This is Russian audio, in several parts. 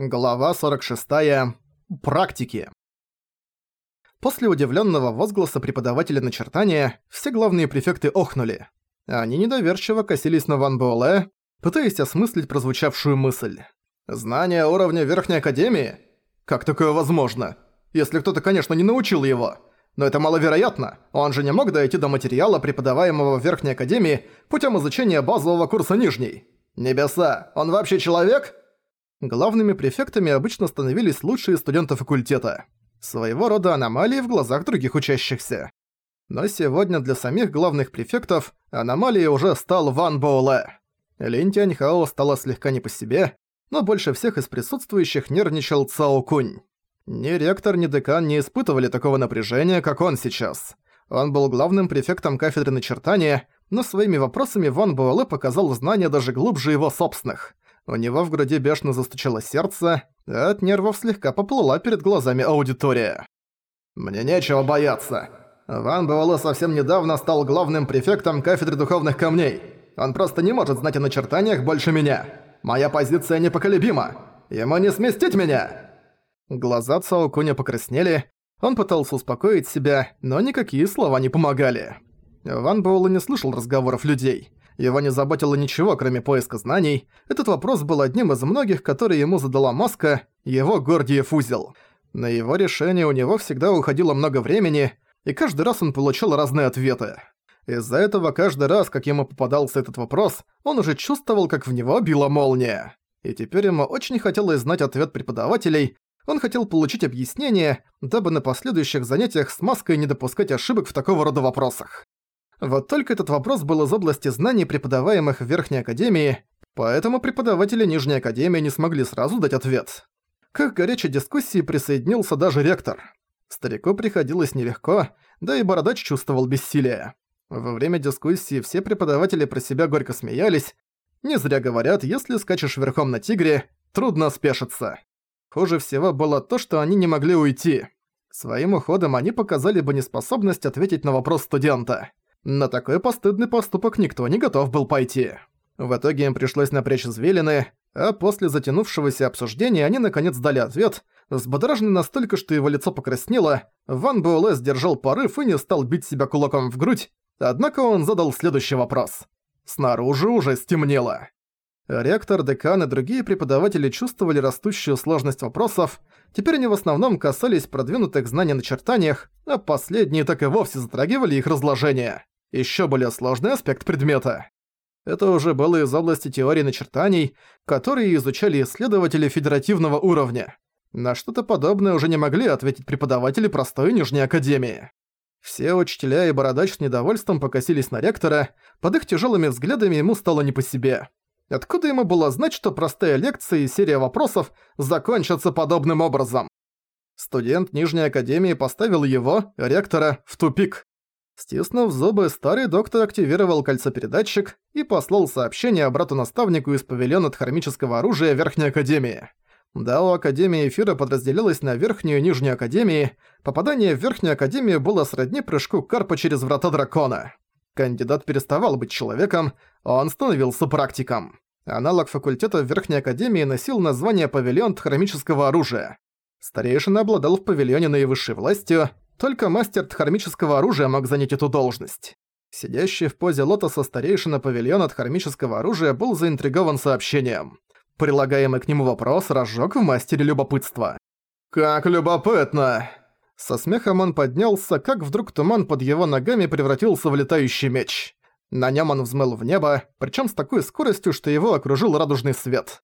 Глава 46. Практики. После удивленного возгласа преподавателя начертания все главные префекты охнули. Они недоверчиво косились на Ван Буэлэ, пытаясь осмыслить прозвучавшую мысль. «Знание уровня Верхней Академии? Как такое возможно? Если кто-то, конечно, не научил его. Но это маловероятно, он же не мог дойти до материала, преподаваемого в Верхней Академии, путем изучения базового курса Нижней. Небеса, он вообще человек?» Главными префектами обычно становились лучшие студенты факультета. Своего рода аномалии в глазах других учащихся. Но сегодня для самих главных префектов аномалией уже стал Ван Боуле. Лин Тяньхао стала слегка не по себе, но больше всех из присутствующих нервничал Цао Кунь. Ни ректор, ни декан не испытывали такого напряжения, как он сейчас. Он был главным префектом кафедры начертания, но своими вопросами Ван Буэлэ показал знания даже глубже его собственных. У него в груди бешено застучало сердце, а от нервов слегка поплыла перед глазами аудитория. «Мне нечего бояться. Ван Буэлэ совсем недавно стал главным префектом кафедры духовных камней. Он просто не может знать о начертаниях больше меня. Моя позиция непоколебима. Ему не сместить меня!» Глаза Цао Куня покраснели. Он пытался успокоить себя, но никакие слова не помогали. Ван Буэлэ не слышал разговоров людей. Его не заботило ничего, кроме поиска знаний. Этот вопрос был одним из многих, которые ему задала Маска, его Гордиев узел. На его решение у него всегда уходило много времени, и каждый раз он получал разные ответы. Из-за этого каждый раз, как ему попадался этот вопрос, он уже чувствовал, как в него била молния. И теперь ему очень хотелось знать ответ преподавателей, он хотел получить объяснение, дабы на последующих занятиях с маской не допускать ошибок в такого рода вопросах. Вот только этот вопрос был из области знаний, преподаваемых в Верхней Академии, поэтому преподаватели Нижней Академии не смогли сразу дать ответ. К их горячей дискуссии присоединился даже ректор. Старику приходилось нелегко, да и бородач чувствовал бессилие. Во время дискуссии все преподаватели про себя горько смеялись. Не зря говорят, если скачешь верхом на тигре, трудно спешиться. Хуже всего было то, что они не могли уйти. Своим уходом они показали бы неспособность ответить на вопрос студента. На такой постыдный поступок никто не готов был пойти. В итоге им пришлось напрячь извилины, а после затянувшегося обсуждения они наконец дали ответ, взбодраженный настолько, что его лицо покраснело, Ван Буэлэ сдержал порыв и не стал бить себя кулаком в грудь, однако он задал следующий вопрос. Снаружи уже стемнело. Ректор, декан и другие преподаватели чувствовали растущую сложность вопросов, теперь они в основном касались продвинутых знаний на чертаниях, а последние так и вовсе затрагивали их разложение. Ещё более сложный аспект предмета. Это уже было из области теории начертаний, которые изучали исследователи федеративного уровня. На что-то подобное уже не могли ответить преподаватели простой Нижней Академии. Все учителя и бородач с недовольством покосились на ректора, под их тяжёлыми взглядами ему стало не по себе. Откуда ему было знать, что простая лекция и серия вопросов закончатся подобным образом? Студент Нижней Академии поставил его, ректора, в тупик. Стиснув зубы, старый доктор активировал кольцопередатчик и послал сообщение брату-наставнику из павильона хромического оружия Верхней Академии. Да у академии Эфира подразделилась на Верхнюю и Нижнюю Академии. Попадание в Верхнюю Академию было сродни прыжку Карпа через Врата Дракона. Кандидат переставал быть человеком, а он становился практиком. Аналог факультета в Верхней Академии носил название «Павильон Тхармического оружия». Старейшина обладал в павильоне наивысшей властью, только мастер Тхармического оружия мог занять эту должность. Сидящий в позе лотоса старейшина павильона Тхармического оружия был заинтригован сообщением. Прилагаемый к нему вопрос разжег в мастере любопытство. «Как любопытно!» Со смехом он поднялся, как вдруг туман под его ногами превратился в летающий меч. На нем он взмыл в небо, причем с такой скоростью, что его окружил радужный свет.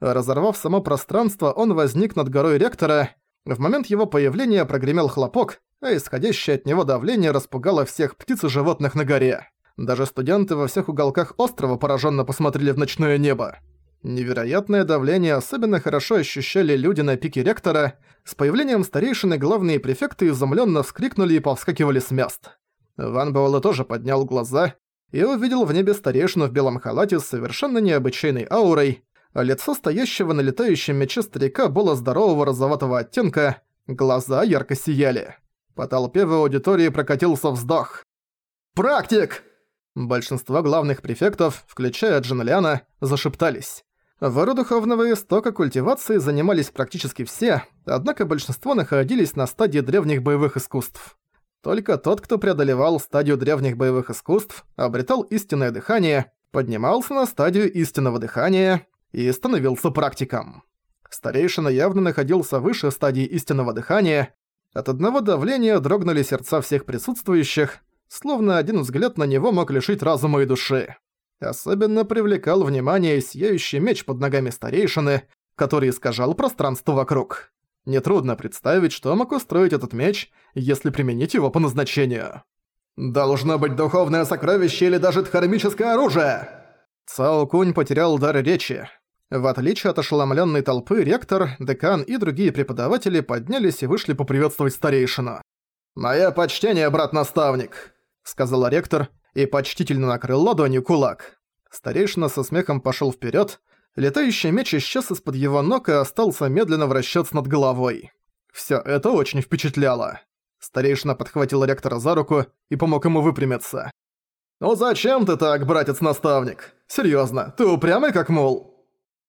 Разорвав само пространство, он возник над горой ректора. В момент его появления прогремел хлопок, а исходящее от него давление распугало всех птиц и животных на горе. Даже студенты во всех уголках острова пораженно посмотрели в ночное небо. Невероятное давление особенно хорошо ощущали люди на пике ректора. С появлением старейшины главные префекты изумленно вскрикнули и повскакивали с мест. Ван Буэлэ тоже поднял глаза и увидел в небе старейшину в белом халате с совершенно необычайной аурой, а лицо стоящего на летающем мече старика было здорового розоватого оттенка, глаза ярко сияли. По толпе в аудитории прокатился вздох. «Практик!» Большинство главных префектов, включая Джинлиана, зашептались. Вородуховного истока культивации занимались практически все, однако большинство находились на стадии древних боевых искусств. Только тот, кто преодолевал стадию древних боевых искусств, обретал истинное дыхание, поднимался на стадию истинного дыхания и становился практиком. Старейшина явно находился выше стадии истинного дыхания. От одного давления дрогнули сердца всех присутствующих, словно один взгляд на него мог лишить разума и души. Особенно привлекал внимание сияющий меч под ногами старейшины, который искажал пространство вокруг. Нетрудно представить, что мог устроить этот меч, если применить его по назначению. «Должно быть духовное сокровище или даже дхармическое оружие!» Цао Кунь потерял дар речи. В отличие от ошеломленной толпы, ректор, декан и другие преподаватели поднялись и вышли поприветствовать старейшину. «Мое почтение, брат-наставник», — сказал ректор, и почтительно накрыл ладонью кулак. Старейшина со смехом пошел вперед. Летающий меч исчез из-под его ног и остался медленно вращаться над головой. Все это очень впечатляло. Старейшина подхватил ректора за руку и помог ему выпрямиться. «Ну зачем ты так, братец-наставник? Серьезно, ты упрямый как мол.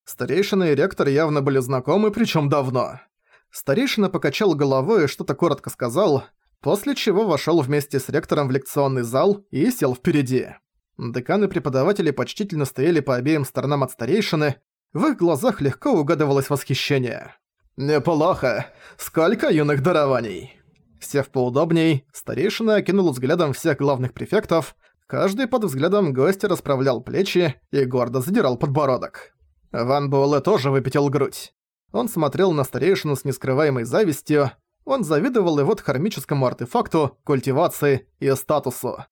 Старейшина и ректор явно были знакомы, причем давно. Старейшина покачал головой и что-то коротко сказал, после чего вошел вместе с ректором в лекционный зал и сел впереди. Деканы преподаватели почтительно стояли по обеим сторонам от старейшины, в их глазах легко угадывалось восхищение. «Неплохо! Сколько юных дарований!» Сев поудобней, старейшина окинул взглядом всех главных префектов, каждый под взглядом гостя расправлял плечи и гордо задирал подбородок. Ван Буэлэ тоже выпятил грудь. Он смотрел на старейшину с нескрываемой завистью, он завидовал его дхармическому артефакту, культивации и статусу.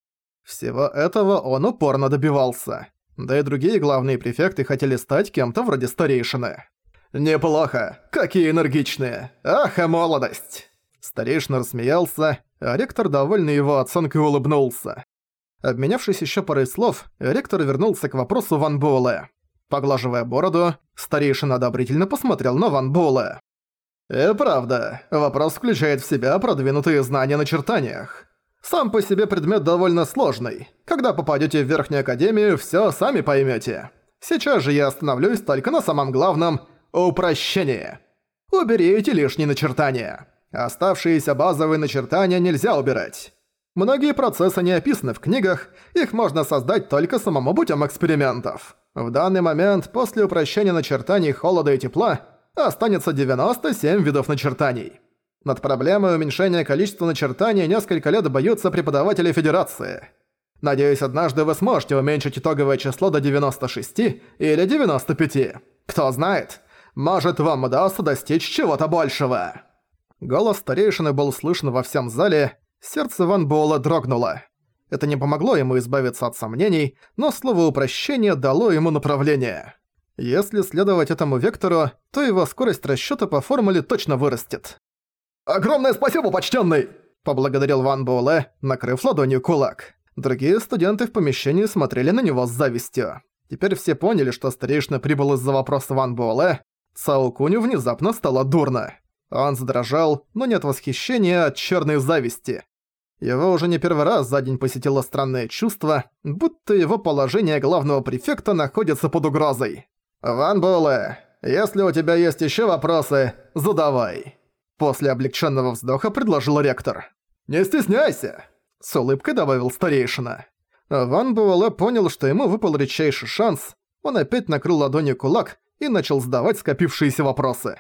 Всего этого он упорно добивался. Да и другие главные префекты хотели стать кем-то вроде старейшины. «Неплохо! Какие энергичные! Ах, и молодость!» Старейшина рассмеялся, а ректор, довольный его оценкой, улыбнулся. Обменявшись еще парой слов, ректор вернулся к вопросу Ван Буэлэ. Поглаживая бороду, старейшина одобрительно посмотрел на Ван Буэлэ. И правда, вопрос включает в себя продвинутые знания на чертаниях. Сам по себе предмет довольно сложный. Когда попадете в Верхнюю Академию, все сами поймете. Сейчас же я остановлюсь только на самом главном – упрощении. Уберите лишние начертания. Оставшиеся базовые начертания нельзя убирать. Многие процессы не описаны в книгах, их можно создать только самому путем экспериментов. В данный момент, после упрощения начертаний холода и тепла – останется 97 видов начертаний. Над проблемой уменьшения количества начертаний несколько лет боются преподаватели Федерации. Надеюсь, однажды вы сможете уменьшить итоговое число до 96 или 95. Кто знает, может вам удастся достичь чего-то большего. Голос старейшины был слышен во всем зале, сердце Ван Буэлла дрогнуло. Это не помогло ему избавиться от сомнений, но слово «упрощение» дало ему направление. Если следовать этому вектору, то его скорость расчёта по формуле точно вырастет. «Огромное спасибо, почтенный!» – поблагодарил Ван Буэлэ, накрыв ладонью кулак. Другие студенты в помещении смотрели на него с завистью. Теперь все поняли, что старейшина прибыл из-за вопроса Ван Буэлэ. Цао Куню внезапно стало дурно. Он задрожал, но не от восхищения, а от черной зависти. Его уже не первый раз за день посетило странное чувство, будто его положение главного префекта находится под угрозой. «Ван Буэлэ, если у тебя есть еще вопросы, задавай!» После облегченного вздоха предложил ректор. «Не стесняйся!» С улыбкой добавил старейшина. Ван Буэлэ понял, что ему выпал редчайший шанс. Он опять накрыл ладонью кулак и начал задавать скопившиеся вопросы.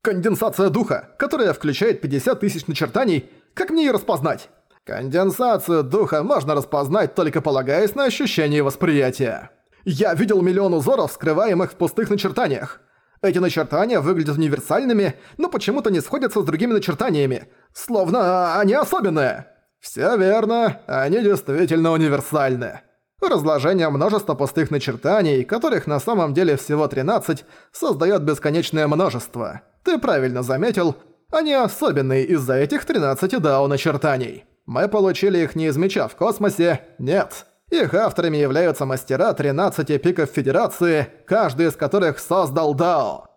«Конденсация духа, которая включает 50 тысяч начертаний, как мне ее распознать?» «Конденсацию духа можно распознать, только полагаясь на ощущение восприятия». Я видел миллион узоров, скрываемых в пустых начертаниях. Эти начертания выглядят универсальными, но почему-то не сходятся с другими начертаниями. Словно они особенные. Все верно, они действительно универсальны. Разложение множества пустых начертаний, которых на самом деле всего 13, создает бесконечное множество. Ты правильно заметил, они особенные из-за этих 13 дау-начертаний. Мы получили их не из в космосе, нет. Их авторами являются мастера 13 пиков Федерации, каждый из которых создал Дао.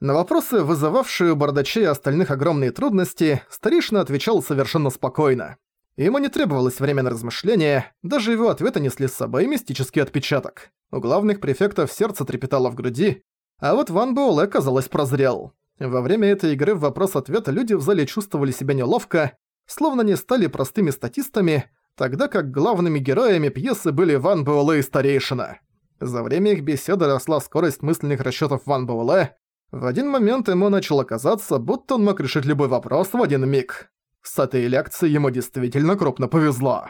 На вопросы, вызывавшие у бардачей остальных огромные трудности, старейшина отвечал совершенно спокойно. Ему не требовалось время на размышления, даже его ответы несли с собой мистический отпечаток. У главных префектов сердце трепетало в груди, а вот Ван Буэлэ, казалось, прозрел. Во время этой игры в вопрос-ответ люди в зале чувствовали себя неловко, словно не стали простыми статистами, тогда как главными героями пьесы были Ван Буэлэ и Старейшина. За время их беседы росла скорость мысленных расчётов Ван Буэлэ. В один момент ему начало казаться, будто он мог решить любой вопрос в один миг. С этой лекцией ему действительно крупно повезло.